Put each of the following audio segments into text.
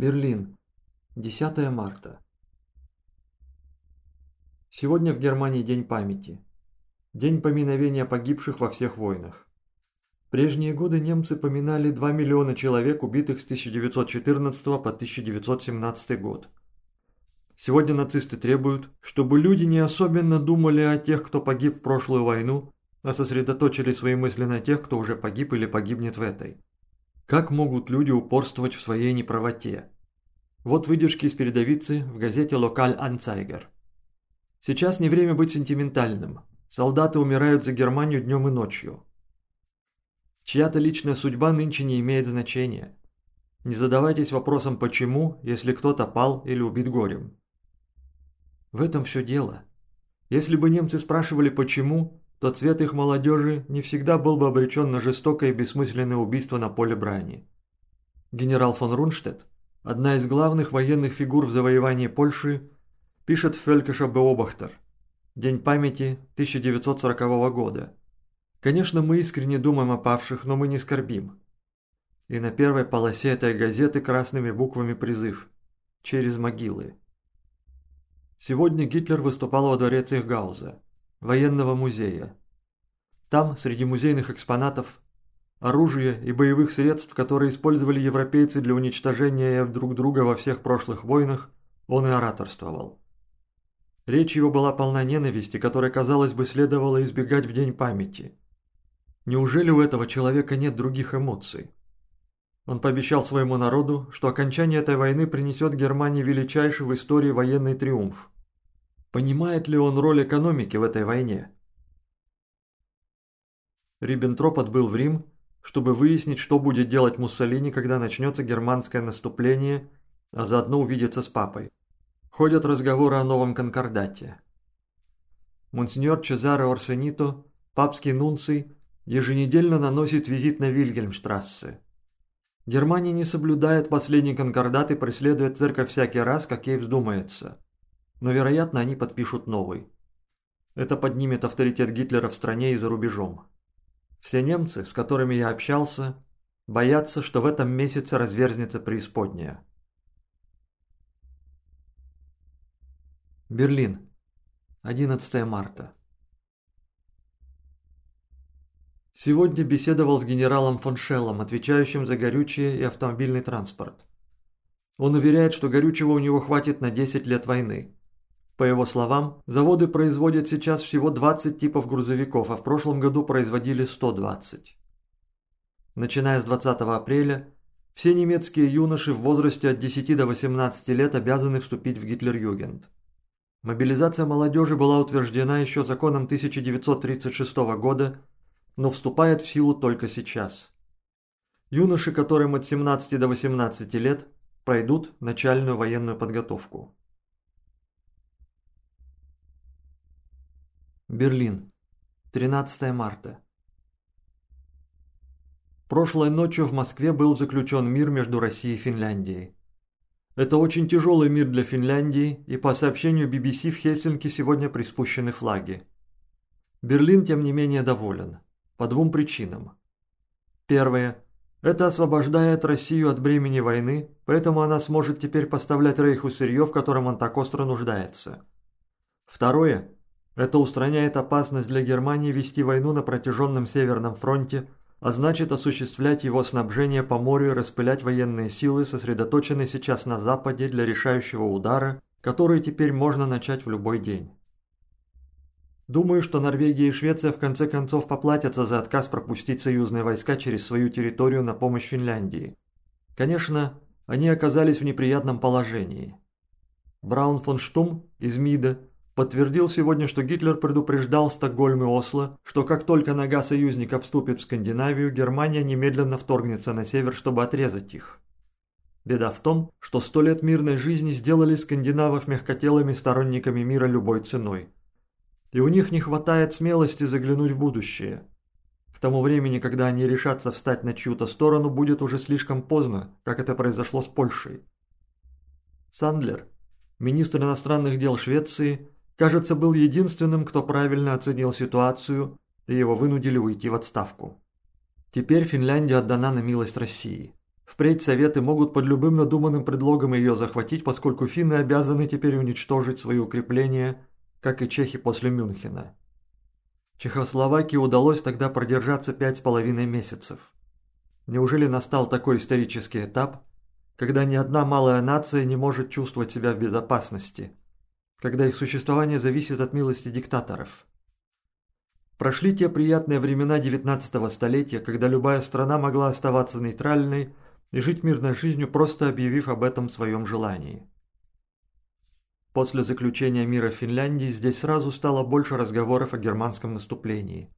Берлин. 10 марта. Сегодня в Германии День памяти. День поминовения погибших во всех войнах. Прежние годы немцы поминали 2 миллиона человек, убитых с 1914 по 1917 год. Сегодня нацисты требуют, чтобы люди не особенно думали о тех, кто погиб в прошлую войну, а сосредоточили свои мысли на тех, кто уже погиб или погибнет в этой. Как могут люди упорствовать в своей неправоте? Вот выдержки из передовицы в газете «Локаль Анцайгер». Сейчас не время быть сентиментальным. Солдаты умирают за Германию днем и ночью. Чья-то личная судьба нынче не имеет значения. Не задавайтесь вопросом «почему», если кто-то пал или убит горем. В этом все дело. Если бы немцы спрашивали «почему», то цвет их молодежи не всегда был бы обречен на жестокое и бессмысленное убийство на поле брани. Генерал фон Рунштедт, одна из главных военных фигур в завоевании Польши, пишет в Фелькеша Беобахтер «День памяти 1940 года». Конечно, мы искренне думаем о павших, но мы не скорбим. И на первой полосе этой газеты красными буквами призыв «Через могилы». Сегодня Гитлер выступал во дворе Цехгауза военного музея. Там, среди музейных экспонатов, оружия и боевых средств, которые использовали европейцы для уничтожения друг друга во всех прошлых войнах, он и ораторствовал. Речь его была полна ненависти, которой, казалось бы, следовало избегать в День памяти. Неужели у этого человека нет других эмоций? Он пообещал своему народу, что окончание этой войны принесет Германии величайший в истории военный триумф. Понимает ли он роль экономики в этой войне? Риббентроп отбыл в Рим, чтобы выяснить, что будет делать Муссолини, когда начнется германское наступление, а заодно увидеться с папой. Ходят разговоры о новом конкордате. Монсеньор Чезаре Орсенито, папский нунций, еженедельно наносит визит на Вильгельмштрассе. Германия не соблюдает последний конкордат и преследует церковь всякий раз, как ей вздумается но, вероятно, они подпишут новый. Это поднимет авторитет Гитлера в стране и за рубежом. Все немцы, с которыми я общался, боятся, что в этом месяце разверзнется преисподняя. Берлин. 11 марта. Сегодня беседовал с генералом фон Шеллом, отвечающим за горючее и автомобильный транспорт. Он уверяет, что горючего у него хватит на 10 лет войны. По его словам, заводы производят сейчас всего 20 типов грузовиков, а в прошлом году производили 120. Начиная с 20 апреля, все немецкие юноши в возрасте от 10 до 18 лет обязаны вступить в Гитлер-Югент. Мобилизация молодежи была утверждена еще законом 1936 года, но вступает в силу только сейчас. Юноши, которым от 17 до 18 лет, пройдут начальную военную подготовку. Берлин. 13 марта. Прошлой ночью в Москве был заключен мир между Россией и Финляндией. Это очень тяжелый мир для Финляндии, и по сообщению BBC в Хельсинки сегодня приспущены флаги. Берлин, тем не менее, доволен. По двум причинам. Первое. Это освобождает Россию от бремени войны, поэтому она сможет теперь поставлять Рейху сырье, в котором он так остро нуждается. Второе. Это устраняет опасность для Германии вести войну на протяженном Северном фронте, а значит осуществлять его снабжение по морю и распылять военные силы, сосредоточенные сейчас на Западе для решающего удара, который теперь можно начать в любой день. Думаю, что Норвегия и Швеция в конце концов поплатятся за отказ пропустить союзные войска через свою территорию на помощь Финляндии. Конечно, они оказались в неприятном положении. Браун фон Штум из МИДа подтвердил сегодня, что Гитлер предупреждал Стокгольм и Осло, что как только нога союзника вступит в Скандинавию, Германия немедленно вторгнется на север, чтобы отрезать их. Беда в том, что сто лет мирной жизни сделали скандинавов мягкотелыми сторонниками мира любой ценой. И у них не хватает смелости заглянуть в будущее. К тому времени, когда они решатся встать на чью-то сторону, будет уже слишком поздно, как это произошло с Польшей. Сандлер, министр иностранных дел Швеции, кажется, был единственным, кто правильно оценил ситуацию, и его вынудили уйти в отставку. Теперь Финляндия отдана на милость России. Впредь Советы могут под любым надуманным предлогом ее захватить, поскольку финны обязаны теперь уничтожить свои укрепления, как и чехи после Мюнхена. Чехословакии удалось тогда продержаться пять с половиной месяцев. Неужели настал такой исторический этап, когда ни одна малая нация не может чувствовать себя в безопасности, когда их существование зависит от милости диктаторов? Прошли те приятные времена 19 столетия, когда любая страна могла оставаться нейтральной и жить мирной жизнью, просто объявив об этом своем желании. После заключения мира в Финляндии здесь сразу стало больше разговоров о германском наступлении.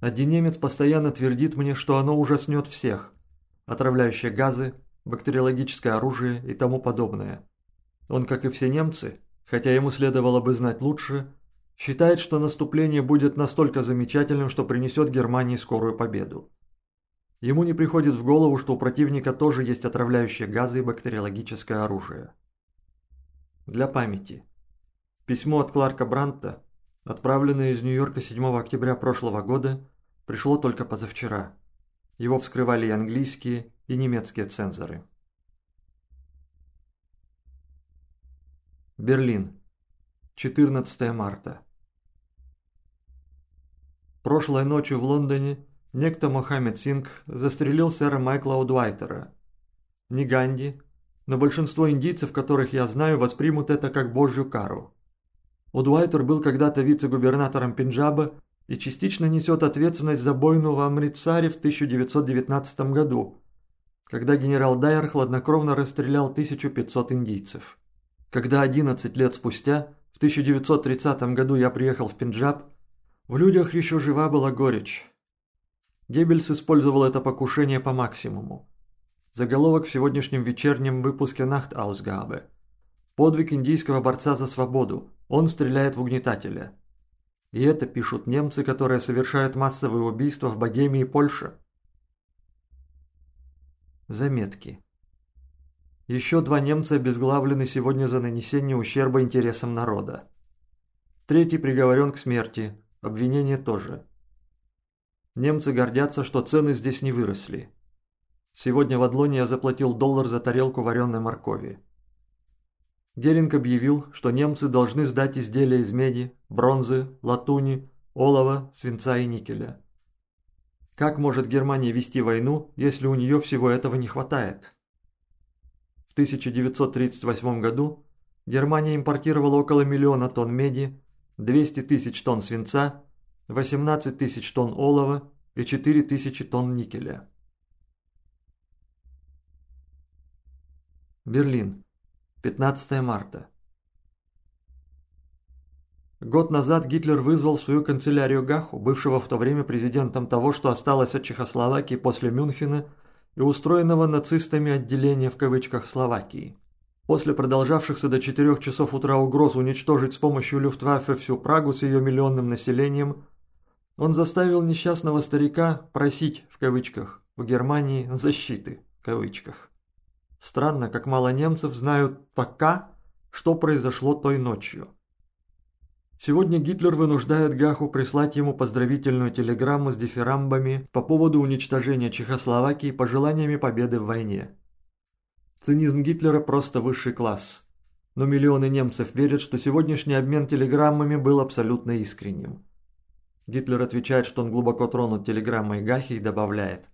Один немец постоянно твердит мне, что оно ужаснет всех. Отравляющие газы, бактериологическое оружие и тому подобное. Он, как и все немцы, хотя ему следовало бы знать лучше, считает, что наступление будет настолько замечательным, что принесет Германии скорую победу. Ему не приходит в голову, что у противника тоже есть отравляющие газы и бактериологическое оружие. Для памяти. Письмо от Кларка Бранта, отправленное из Нью-Йорка 7 октября прошлого года, пришло только позавчера. Его вскрывали и английские, и немецкие цензоры. Берлин. 14 марта. Прошлой ночью в Лондоне Некто Мохаммед Синг застрелил сэра Майкла Удвайтера. Не Ганди, но большинство индийцев, которых я знаю, воспримут это как божью кару. Удвайтер был когда-то вице-губернатором Пенджаба и частично несет ответственность за бойну в Амритсаре в 1919 году, когда генерал Дайер хладнокровно расстрелял 1500 индийцев. Когда 11 лет спустя, в 1930 году я приехал в Пенджаб, в людях еще жива была горечь. Геббельс использовал это покушение по максимуму. Заголовок в сегодняшнем вечернем выпуске «Нахтаусгабе». Подвиг индийского борца за свободу. Он стреляет в угнетателя. И это пишут немцы, которые совершают массовые убийства в Богемии и Польше. Заметки. Еще два немца обезглавлены сегодня за нанесение ущерба интересам народа. Третий приговорен к смерти, обвинение тоже. Немцы гордятся, что цены здесь не выросли. Сегодня в Адлоне я заплатил доллар за тарелку вареной моркови. Геринг объявил, что немцы должны сдать изделия из меди, бронзы, латуни, олова, свинца и никеля. Как может Германия вести войну, если у нее всего этого не хватает? В 1938 году Германия импортировала около миллиона тонн меди, 200 тысяч тонн свинца 18 тысяч тонн олова и 4 тысячи тонн никеля. Берлин. 15 марта. Год назад Гитлер вызвал в свою канцелярию Гаху, бывшего в то время президентом того, что осталось от Чехословакии после Мюнхена и устроенного нацистами отделения в кавычках Словакии. После продолжавшихся до 4 часов утра угроз уничтожить с помощью Люфтваффе всю Прагу с ее миллионным населением, он заставил несчастного старика просить, в кавычках, в Германии защиты, в кавычках. Странно, как мало немцев знают пока, что произошло той ночью. Сегодня Гитлер вынуждает Гаху прислать ему поздравительную телеграмму с дифирамбами по поводу уничтожения Чехословакии пожеланиями победы в войне. Цинизм Гитлера просто высший класс. Но миллионы немцев верят, что сегодняшний обмен телеграммами был абсолютно искренним. Гитлер отвечает, что он глубоко тронут телеграммой Гахи и добавляет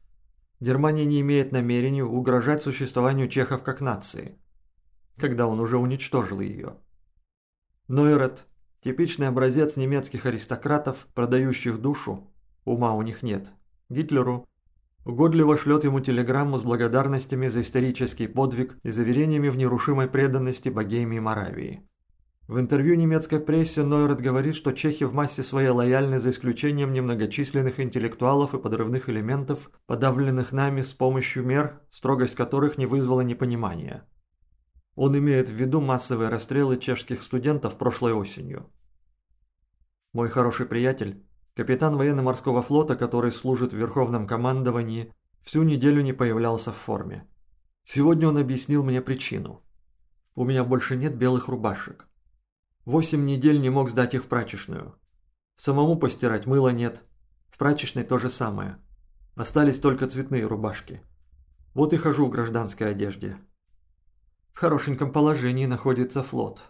«Германия не имеет намерения угрожать существованию чехов как нации», когда он уже уничтожил ее. Нойрет – типичный образец немецких аристократов, продающих душу, ума у них нет, Гитлеру, угодливо шлет ему телеграмму с благодарностями за исторический подвиг и заверениями в нерушимой преданности Богемии и Моравии. В интервью немецкой прессе Нойрот говорит, что чехи в массе своей лояльны за исключением немногочисленных интеллектуалов и подрывных элементов, подавленных нами с помощью мер, строгость которых не вызвала непонимания. Он имеет в виду массовые расстрелы чешских студентов прошлой осенью. Мой хороший приятель, капитан военно-морского флота, который служит в Верховном командовании, всю неделю не появлялся в форме. Сегодня он объяснил мне причину. У меня больше нет белых рубашек. Восемь недель не мог сдать их в прачечную. Самому постирать мыла нет. В прачечной то же самое. Остались только цветные рубашки. Вот и хожу в гражданской одежде. В хорошеньком положении находится флот.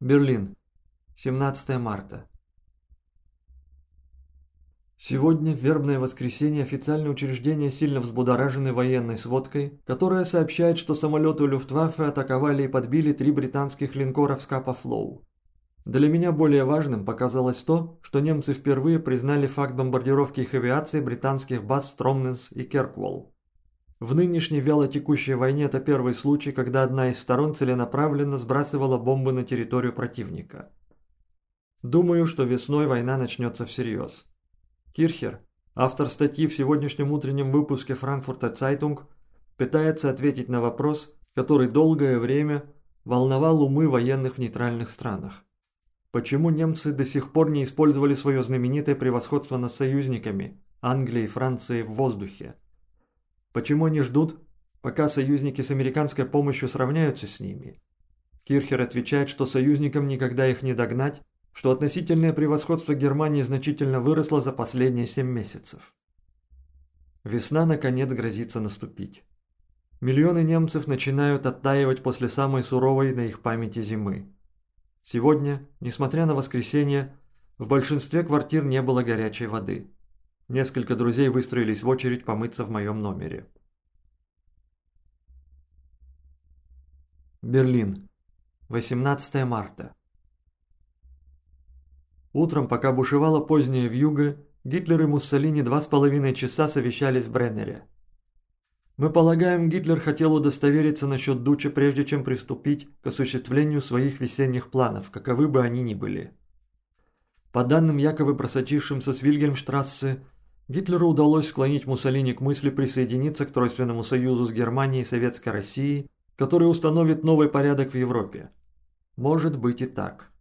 Берлин. 17 марта. Сегодня, в вербное воскресенье, официальные учреждения сильно взбудоражены военной сводкой, которая сообщает, что самолеты Люфтваффе атаковали и подбили три британских линкора в Скапа Флоу. Для меня более важным показалось то, что немцы впервые признали факт бомбардировки их авиации британских баз Стромнес и Керкволл. В нынешней вялотекущей войне это первый случай, когда одна из сторон целенаправленно сбрасывала бомбы на территорию противника. Думаю, что весной война начнется всерьез. Кирхер, автор статьи в сегодняшнем утреннем выпуске Франкфуртер Цайтунг, пытается ответить на вопрос, который долгое время волновал умы военных в нейтральных странах. Почему немцы до сих пор не использовали свое знаменитое превосходство над союзниками Англией и Францией в воздухе? Почему они ждут, пока союзники с американской помощью сравняются с ними? Кирхер отвечает, что союзникам никогда их не догнать, что относительное превосходство Германии значительно выросло за последние 7 месяцев. Весна, наконец, грозится наступить. Миллионы немцев начинают оттаивать после самой суровой на их памяти зимы. Сегодня, несмотря на воскресенье, в большинстве квартир не было горячей воды. Несколько друзей выстроились в очередь помыться в моем номере. Берлин. 18 марта. Утром, пока бушевала поздняя вьюга, Гитлер и Муссолини два с половиной часа совещались в Бреннере. Мы полагаем, Гитлер хотел удостовериться насчет Дуча, прежде чем приступить к осуществлению своих весенних планов, каковы бы они ни были. По данным якобы просочившимся с Вильгельмштрассе, Гитлеру удалось склонить Муссолини к мысли присоединиться к Тройственному союзу с Германией и Советской Россией, который установит новый порядок в Европе. Может быть и так.